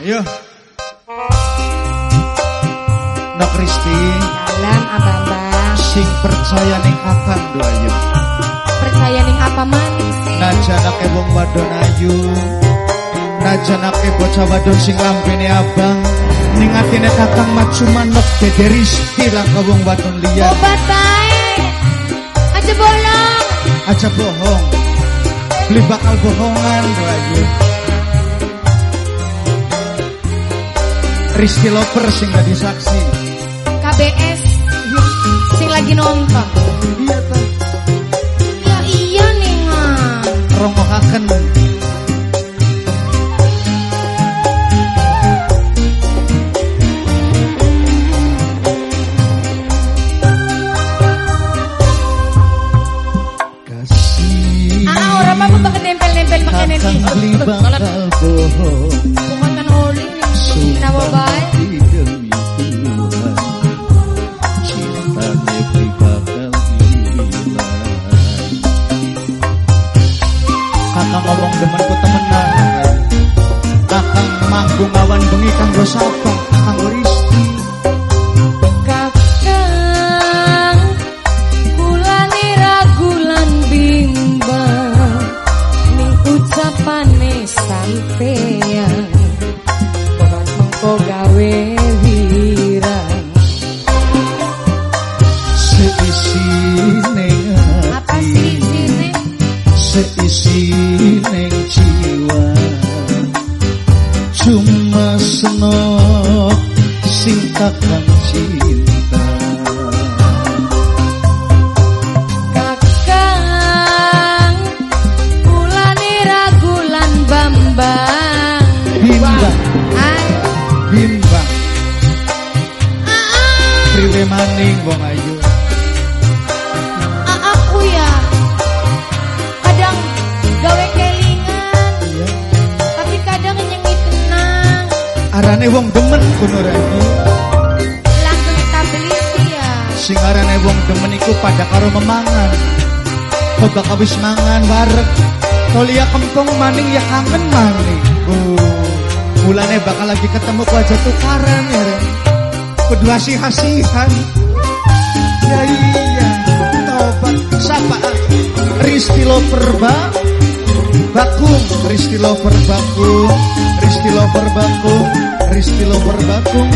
Ayo. Nok Kristi. Salam abang-abang. Sing percaya ning kakang do ayo. Percaya ning apa man? Najanake wong wadon ayu. Najanake bocah wadon sing lampene abang. Ning atine kakang mah cuma nok dede Rizki lah ka wong wadon liya. Obat baik. Aja bolong. Aja bohong. Beli bakal bohongan do ayo. Rizky Loper sing dadi saksi. KBS. Sing lagi nonton. Iya ta. Ya iya nih ngan. Rongokaken. Kasih Ah, orang apa bakal nempel-nempel pakai nanti. kakang beli bakal bohong. Kedua sih hasihan Ya iya Tobat Sapa Risti Lover ba Bakung Risti Lover Bakung Risti Lover Bakung Risti Lover Bakung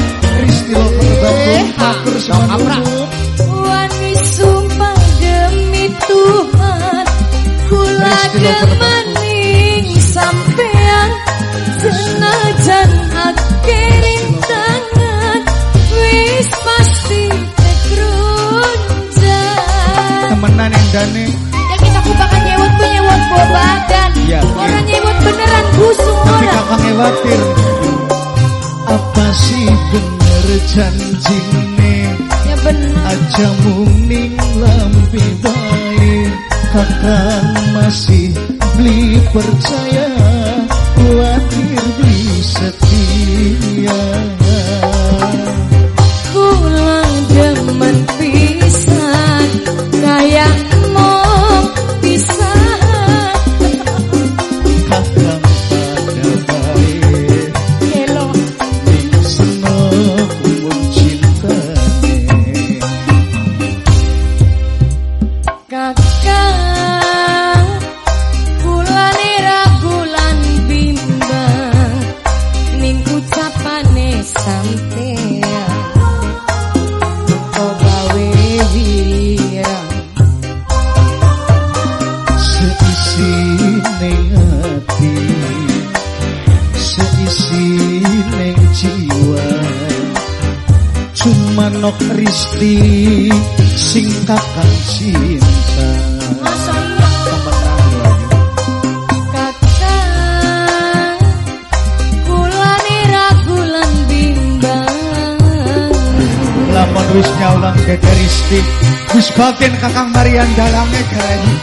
Risti Lover Bakung Akur sama wani sumpah demi Tuhan kula gemaning sampean senajan Yang dane Yakin aku bakal nyewot ku nyewot bobagan Iya, Orang iya. nyewot beneran busung Tapi orang kakak khawatir. Apa sih bener janjine Ya bener. Aja muning lampi baik Kakak masih beli percaya Batin kakang Marian dalangnya galeni e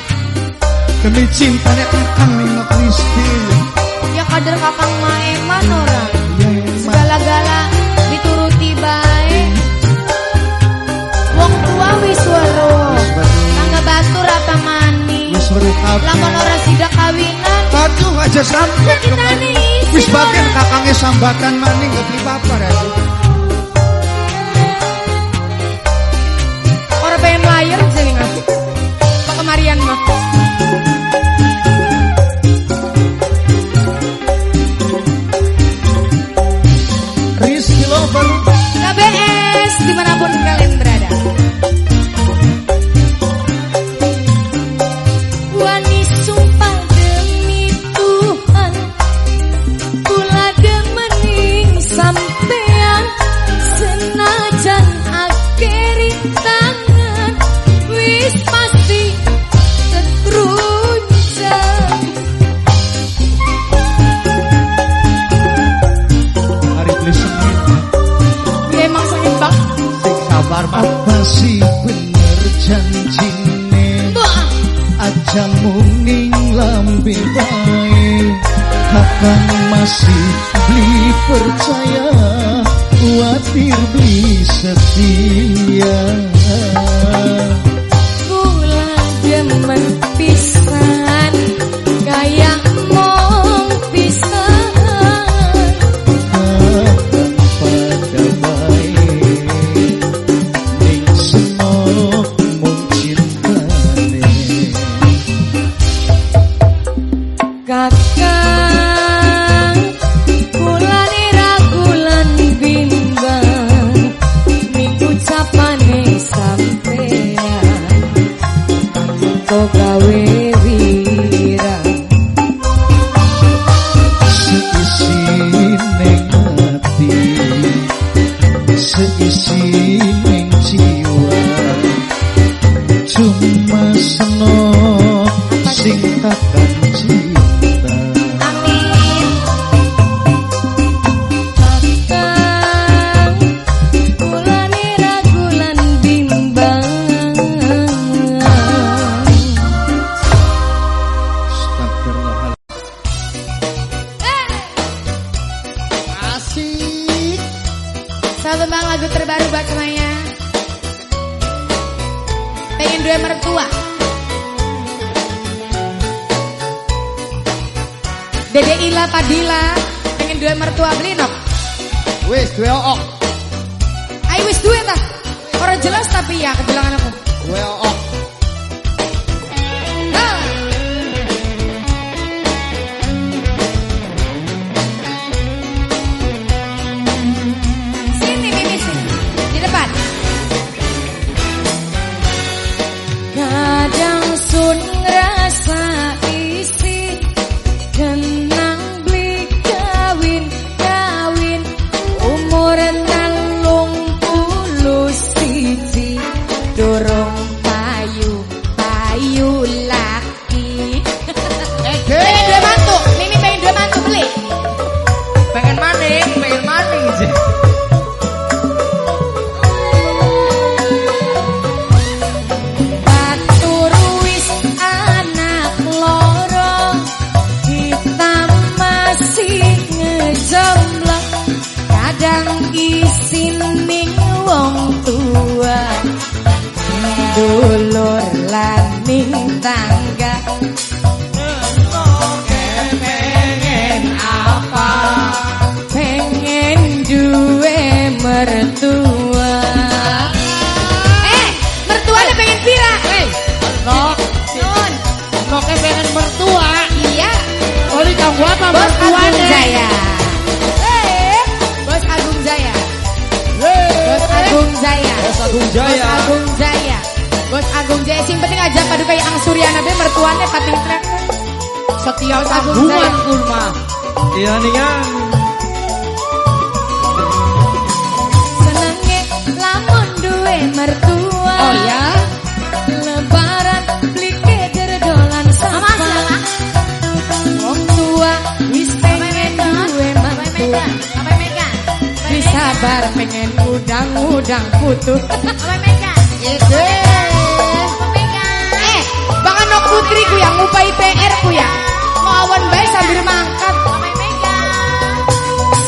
Demi cintanya kakang Nino Kristi. Ya kader kakang maeman orang iya, Segala-gala dituruti baik Wong tua Wiswaro Tangga batu rata mani lamon ora sidak kawinan. Batu aja sampe Wis bagian kakangnya sambatan maning ngerti beli ya ini kurma. Iya nih ya. Senengnya lamun duwe mertua. Oh ya. Lebaran beli keder dolan sampah. Wong tua wis pengen duwe mertua. Sabar pengen udang-udang putu. Apa mereka iya, Itu negeri yang ngupai PR ku ya. Mau awan baik sambil mangkat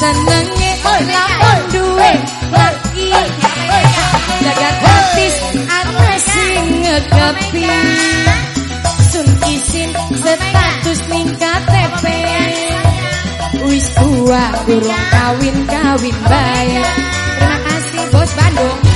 senenge lamun duwe laki jagat artis ana sing ngekepi sun isin status ningkat KTP wis tua durung kawin kawin baik terima kasih bos Bandung.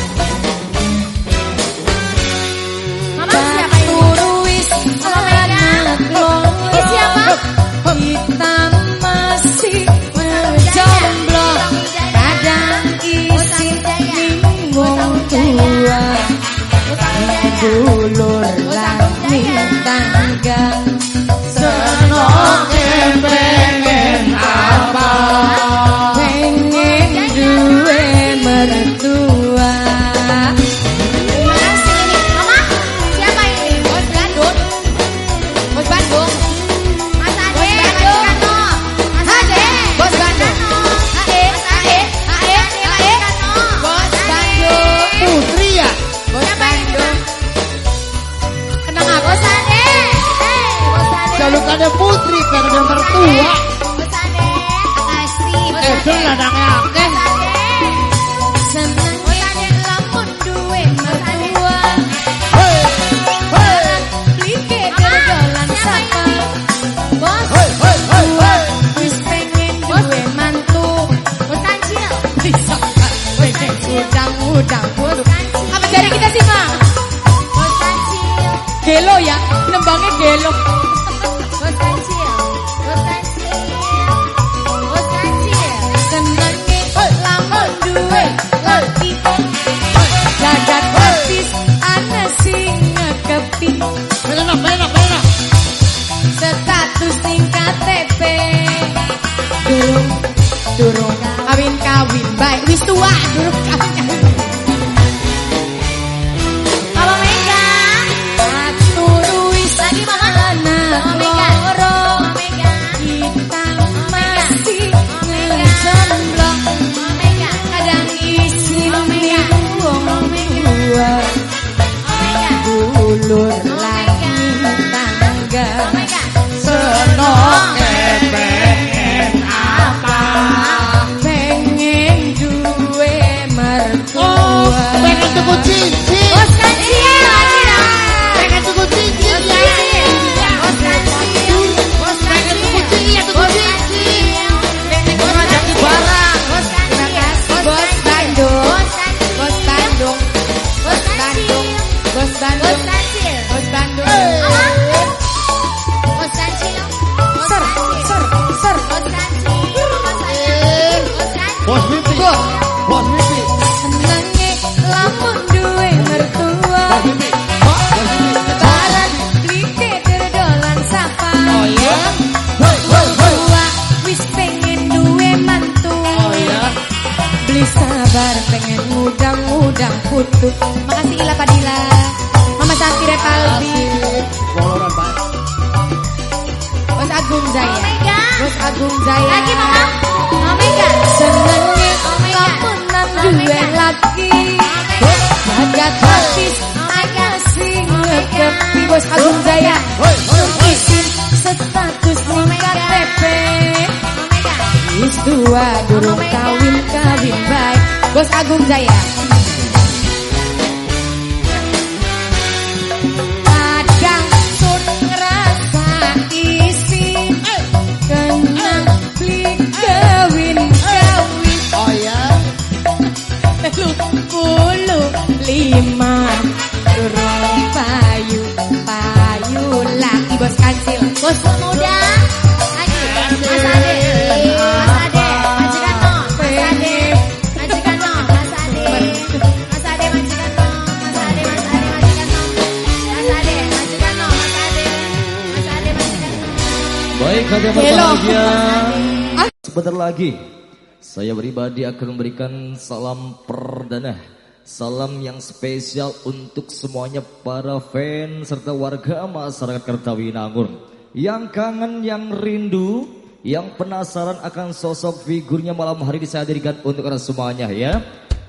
akan memberikan salam perdana Salam yang spesial untuk semuanya para fans serta warga masyarakat Kertawi Nangun Yang kangen, yang rindu, yang penasaran akan sosok figurnya malam hari ini saya hadirkan untuk kalian semuanya ya.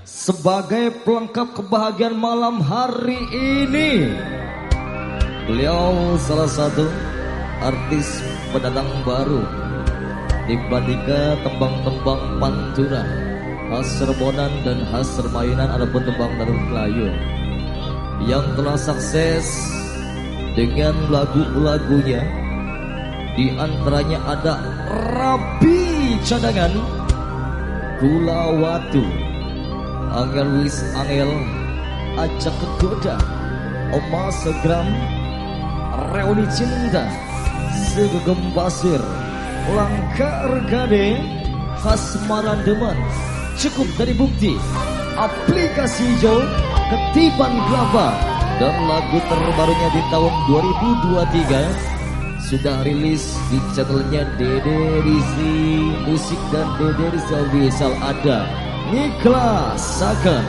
Sebagai pelengkap kebahagiaan malam hari ini Beliau salah satu artis pendatang baru di Badika tembang-tembang pantura. Has Serbonan dan has Sermayanan ataupun tembang Darul Melayu. Yang telah sukses dengan lagu-lagunya di antaranya ada Rabi Cadangan Gula Watu Angel Angel Ajak Kegoda Oma Segram Reuni Cinta Segegem Pasir Langkar Gade Khas Marandeman Cukup dari bukti. Aplikasi hijau Ketiban Gelapa Dan lagu terbarunya di tahun 2023 sudah rilis di channelnya Dede Rizzi Musik dan Dede Rizzi Official ada. Niklas Sakan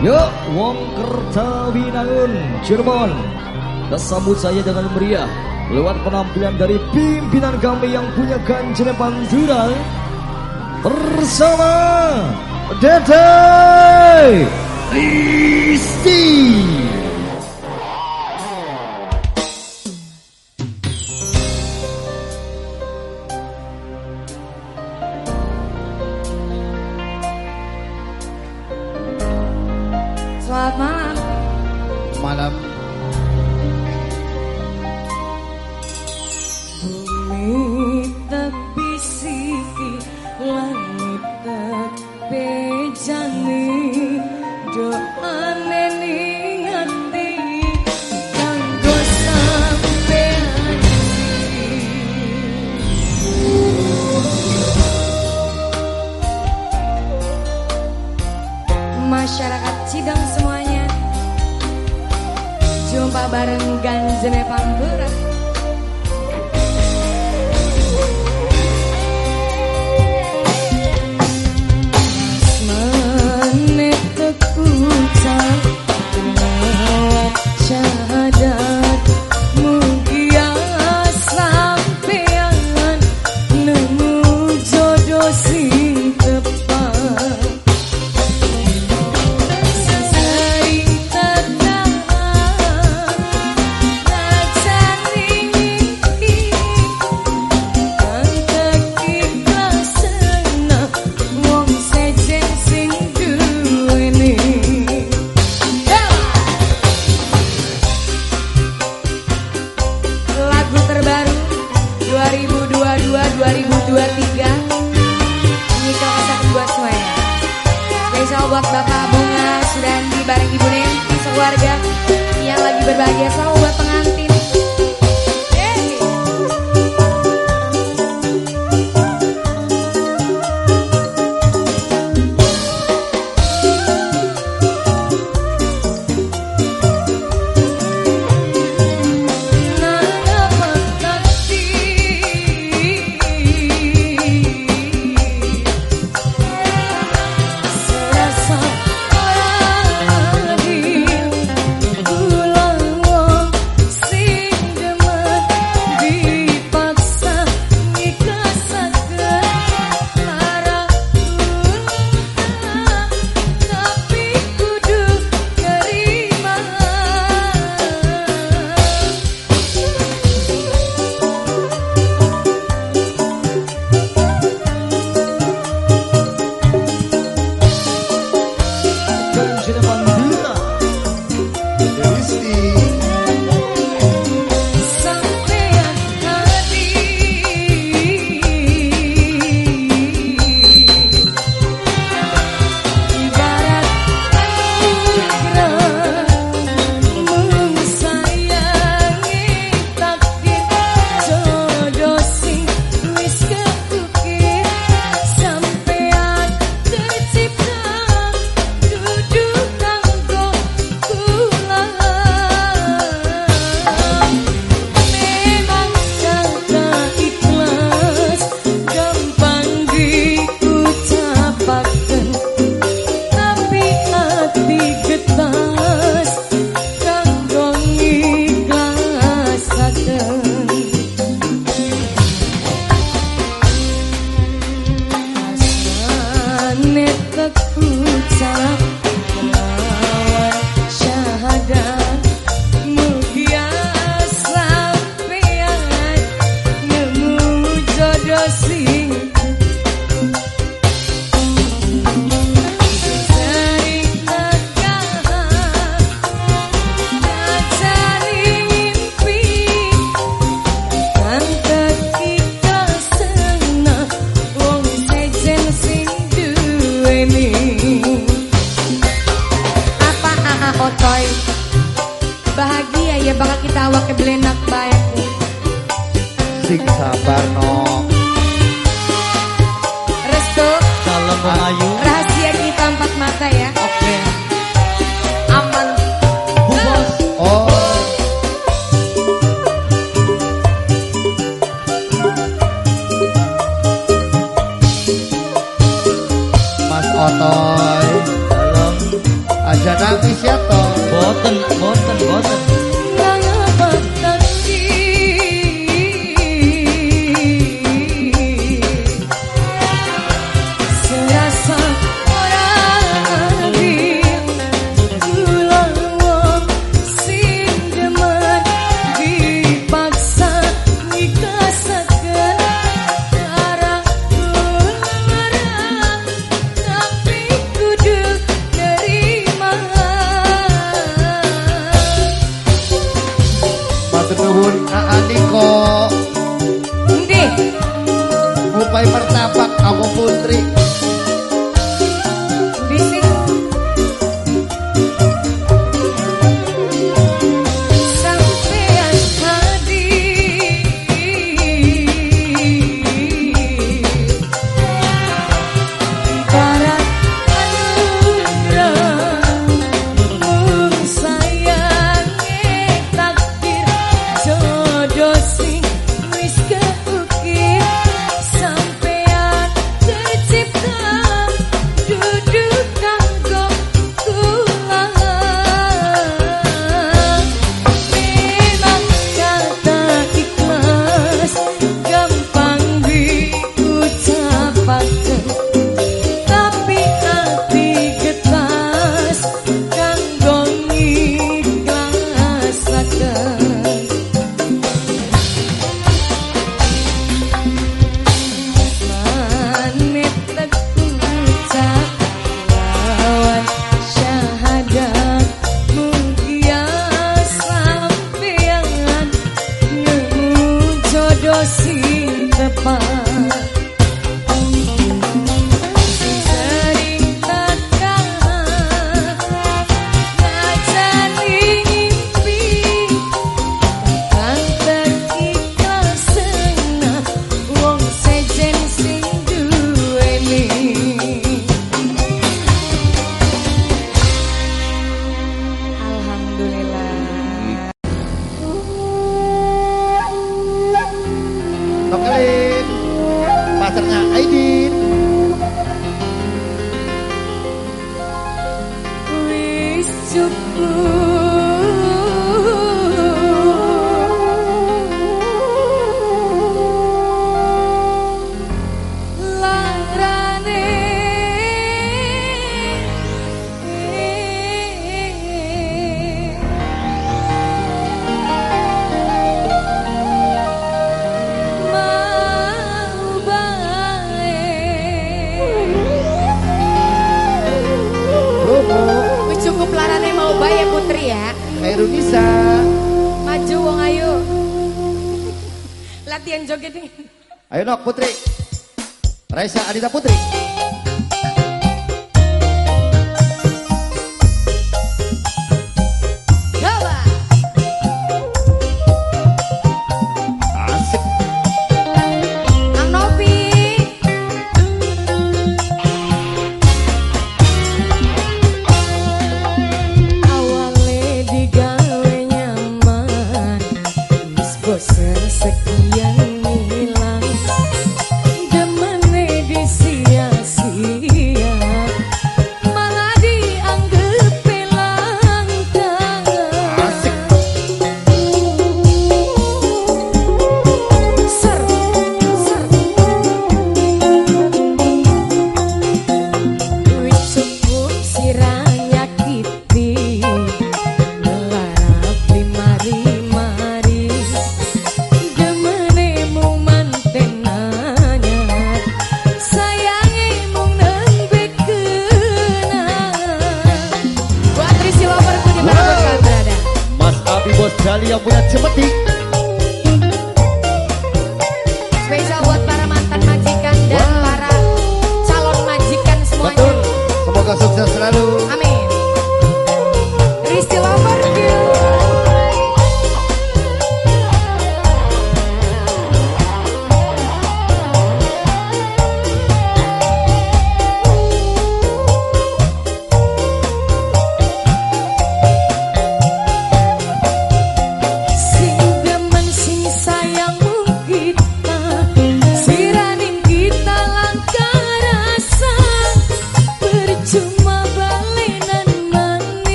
Yuk Wong Kertawinangun Cirebon. Dan sambut saya dengan meriah. Lewat penampilan dari pimpinan kami yang punya ganjil pantura Bersama Dede Rizzi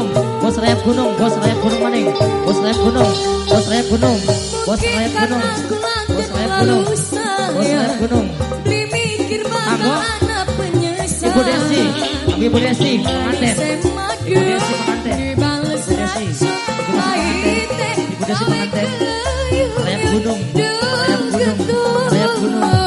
gunung, bos rayap gunung, bos rayap gunung maning, bos rayap gunung, bos rayap gunung, bos rayap gunung, bos rayap gunung, bos rayap gunung. Aku, ibu Desi, ibu Desi, manten, ibu Desi manten, ibu Desi, ibu Desi ibu Desi rayap gunung, rayap gunung, rayap gunung.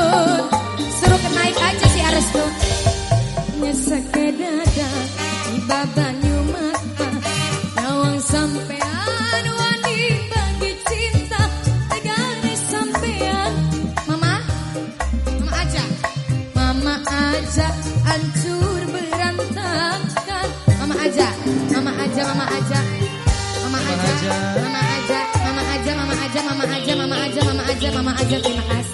aja, mama aja. Mama aja, mama aja, mama aja, mama aja, mama aja, mama aja, mama aja, mama aja. Terima kasih.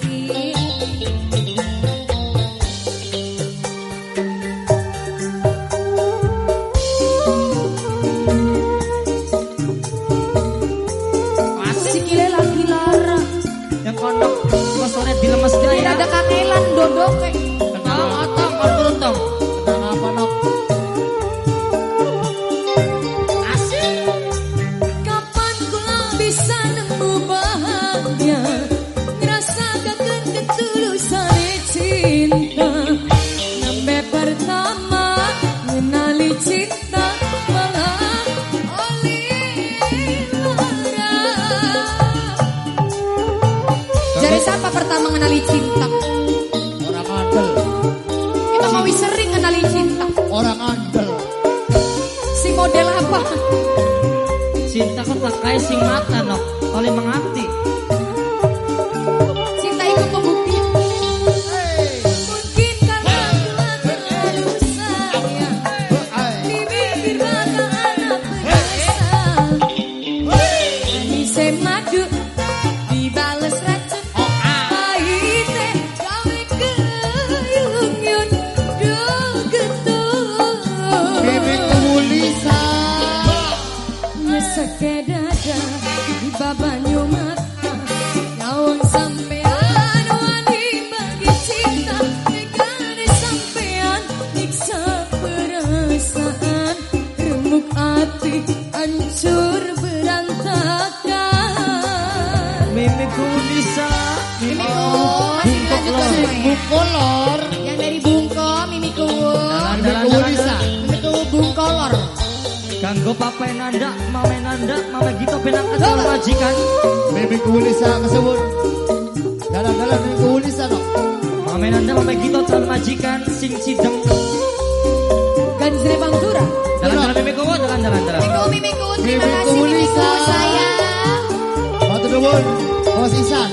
finalizar.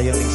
Sayang yang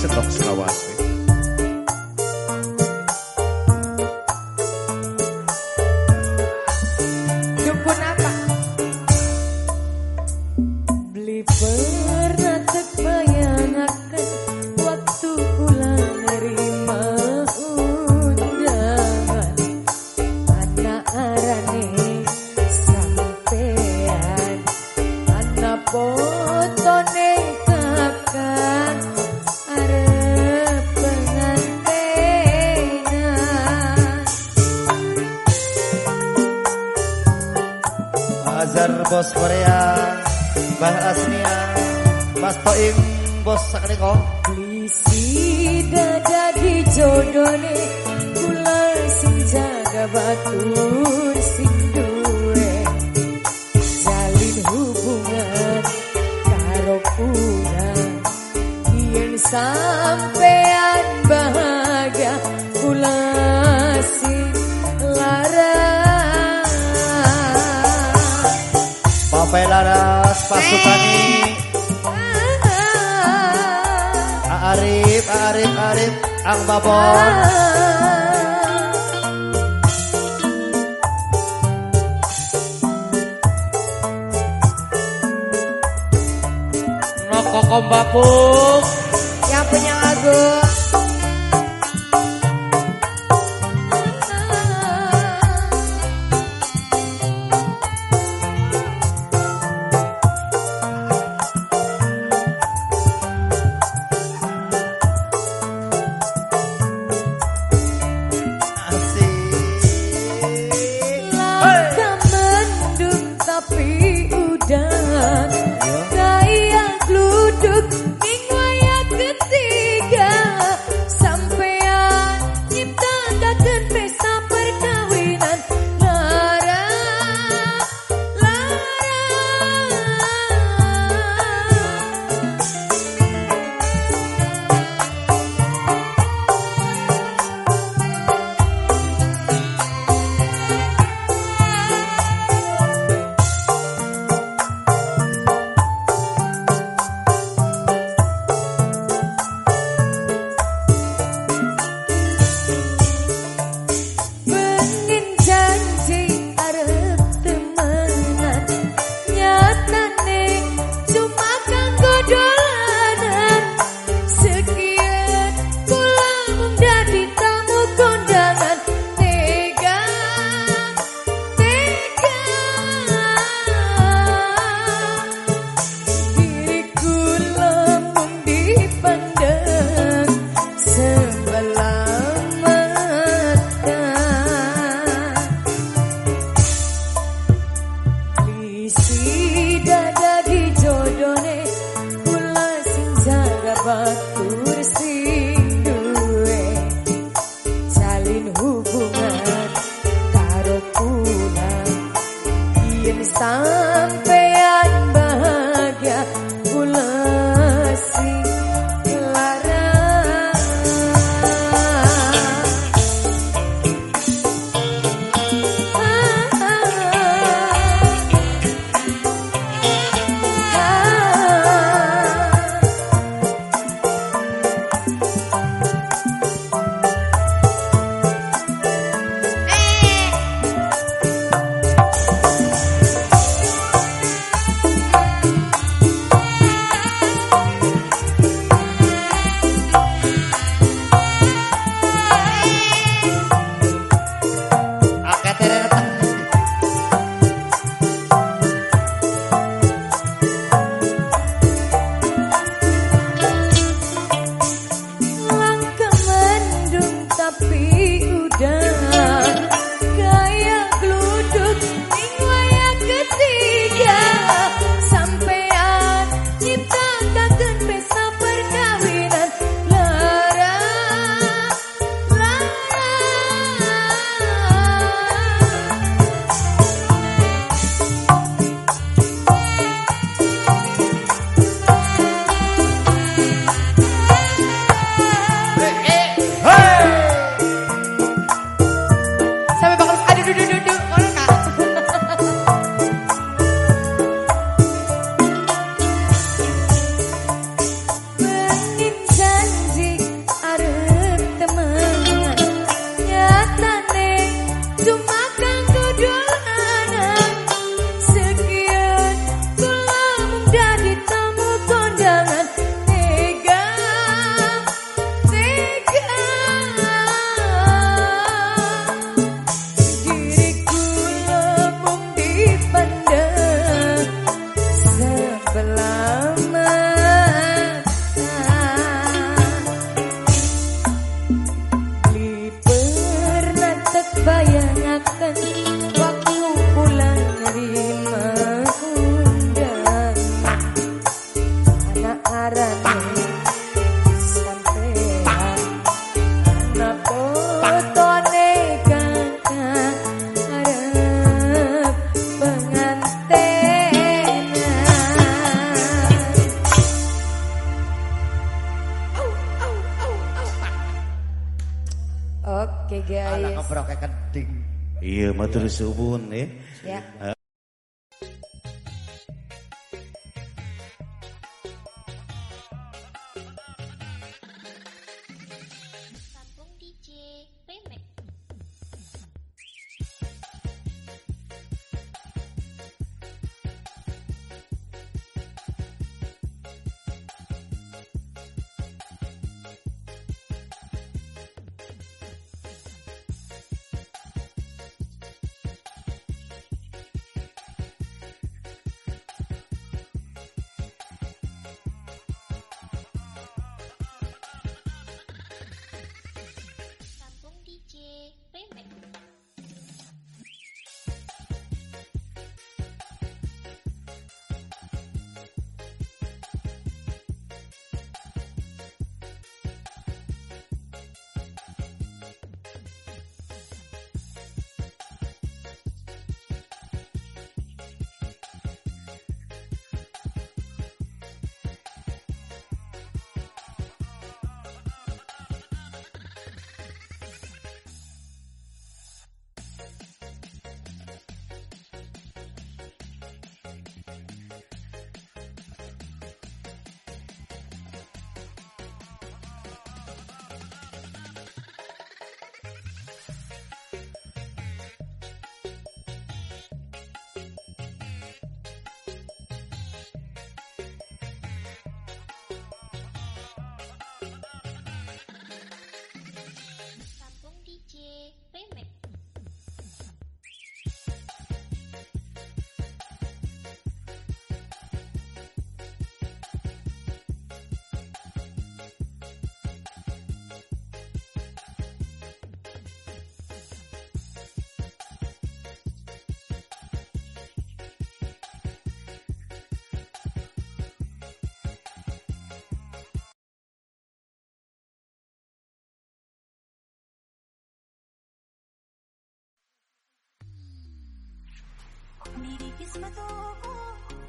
किस्मतों को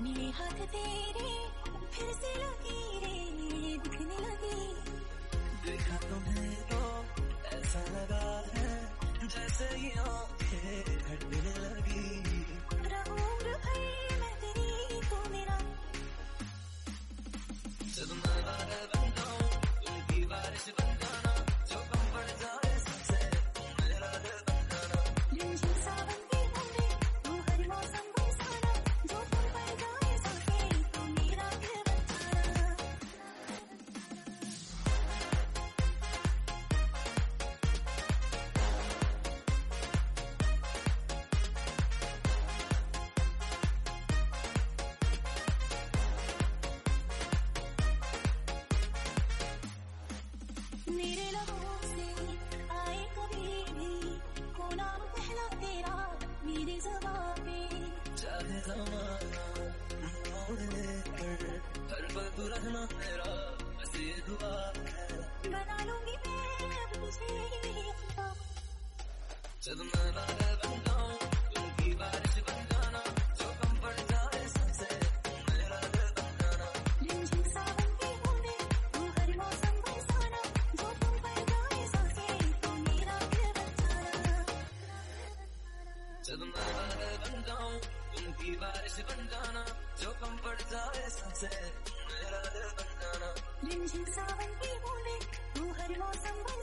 मिले हाथ तेरे, फिर से लकीरें दिखने लगी। देखा तुम्हें तो ऐसा लगा है जैसे ये आँखें घटने लगी। सावन की बोले तू हर मौसम बन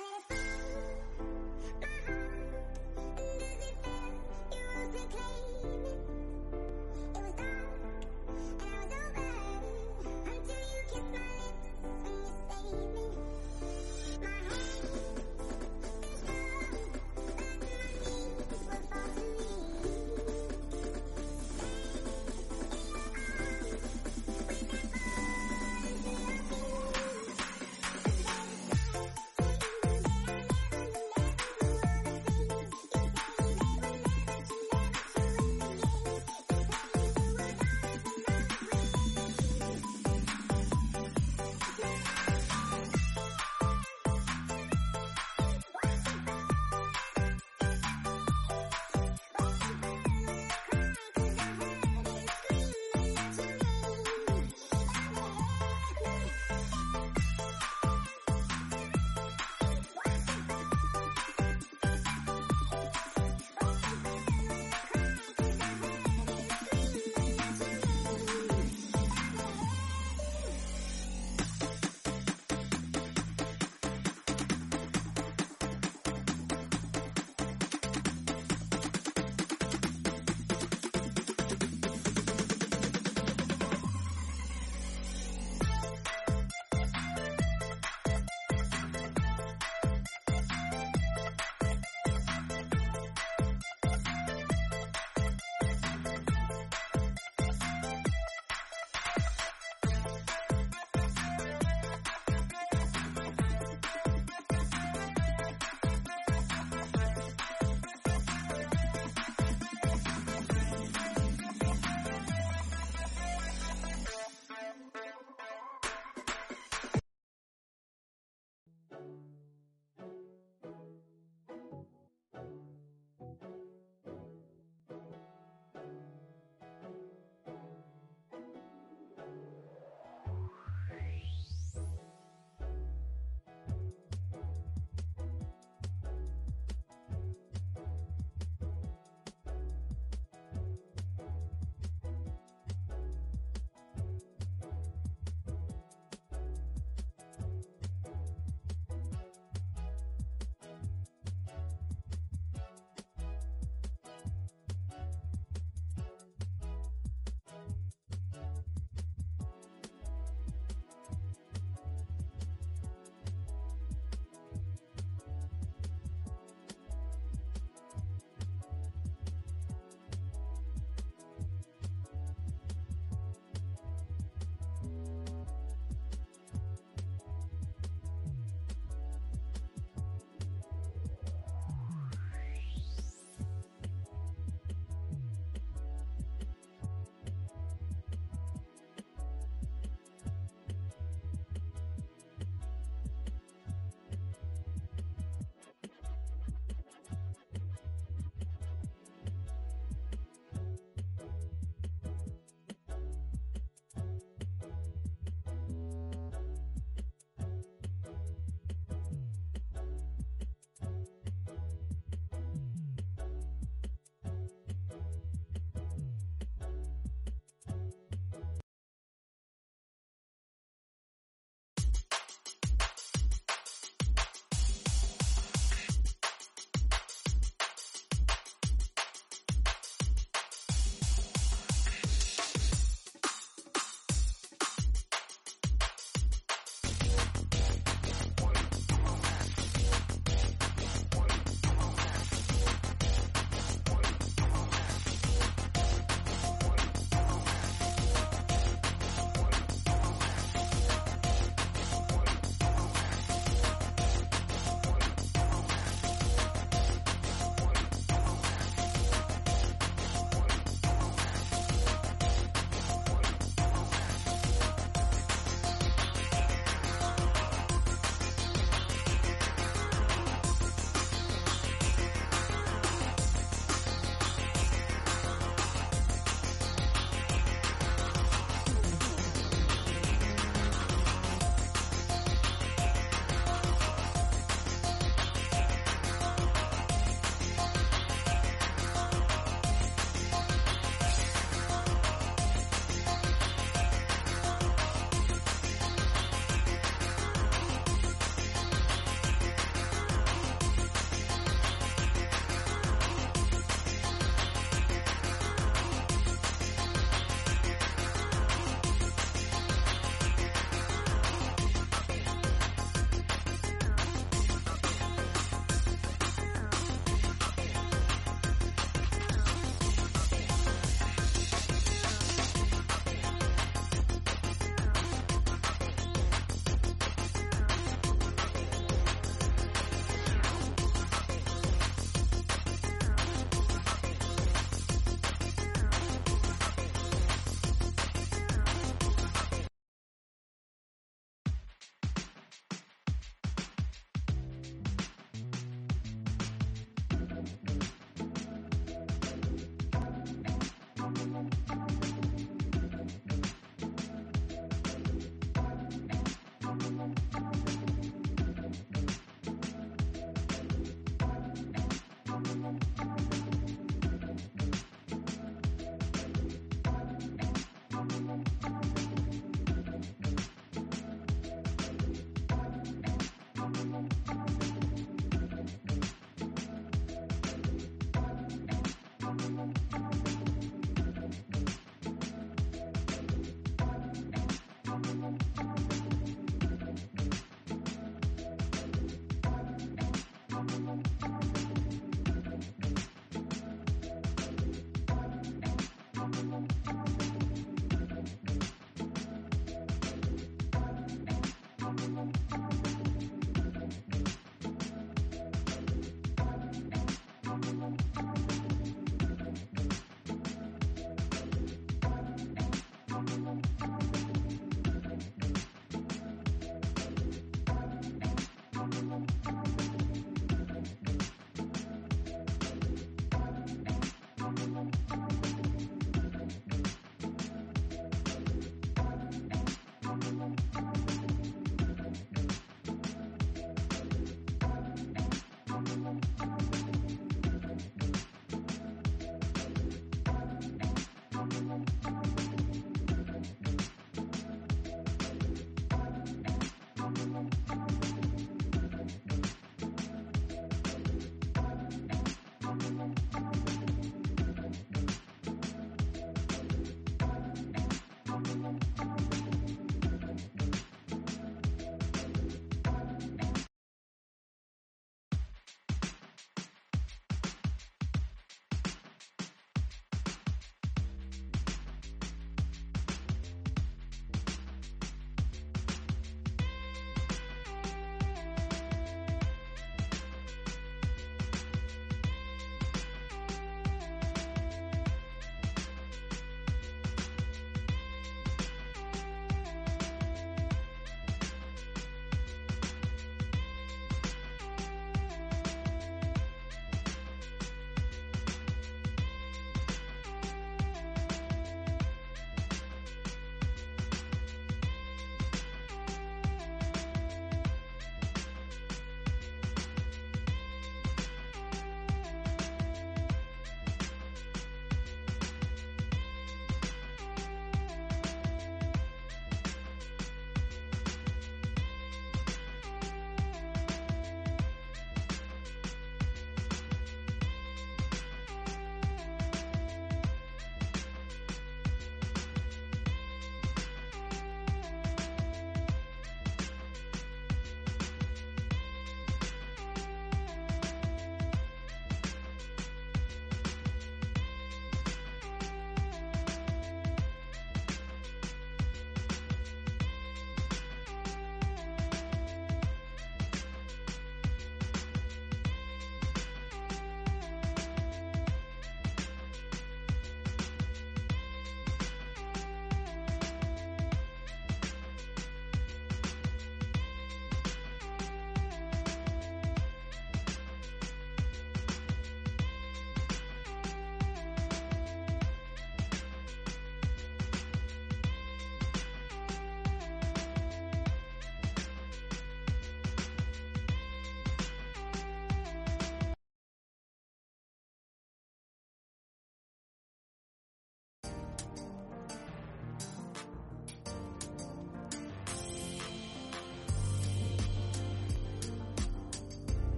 Oh.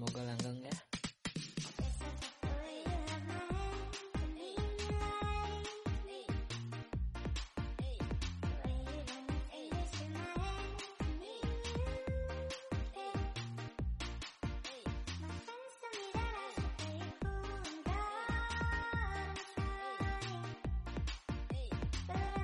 Semoga langgeng ya. Bye.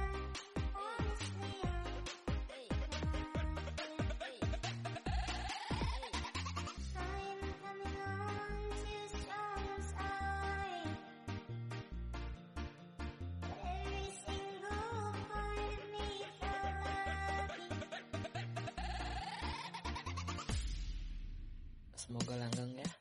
Semoga langgeng ya.